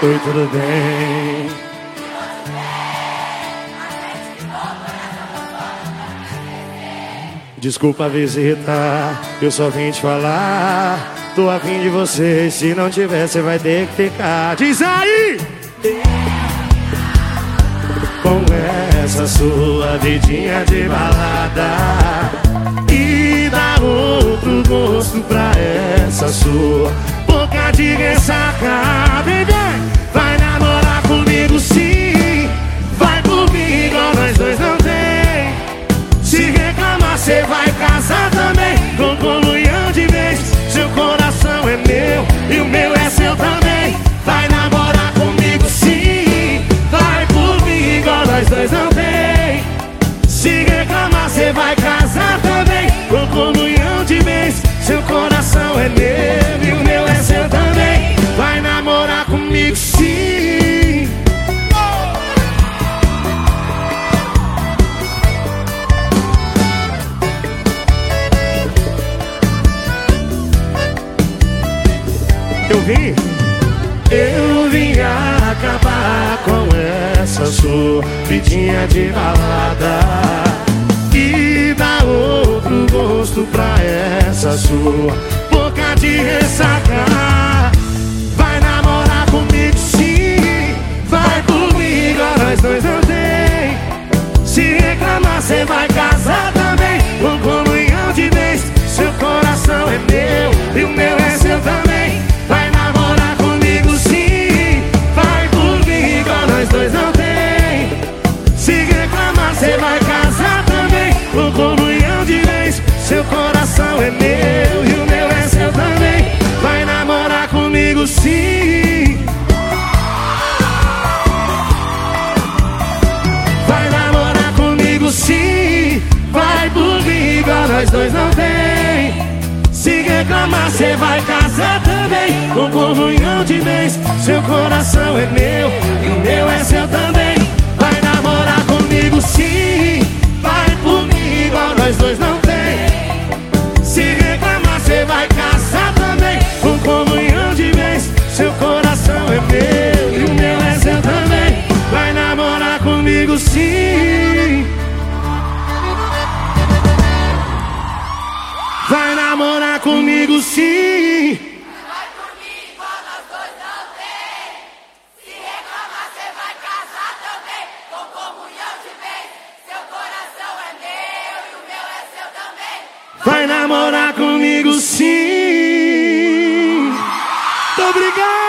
Oi, tudo bem? Desculpa a visita, eu só vim te falar. Tô afim de você, se não tiver, você vai ter que ficar. Diz aí! Com essa sua vidinha de balada E dá outro gosto pra sua boca de ressaca vem! Vai namorar comigo sim. Vai mim igual nós dois não tem. Se reclamar cê vai casar também. Com comunhão de vez Seu coração é meu e o meu é seu também. Vai namorar comigo sim. Vai mim igual nós dois não Eu vim, eu vim acabar com essa sua vidinha de balada E dar outro gosto pra essa sua boca de ressaca. Vai namorar comigo sim, vai comigo, nós dois não tem Se reclamar cê vai casar coração é meu e o meu é seu também. Vai namorar comigo sim. Vai namorar comigo sim. Vai por mim igual nós dois não tem. Se reclamar cê vai casar também. Com comunhão de vez Seu coração é meu e o meu é seu também comigo sim Vai namorar comigo sim Vai mim igual nós dois tem. Se reclamar, cê vai casar também. Com comunhão de seu coração é meu e o meu é seu também. Vai namorar comigo sim Muito obrigado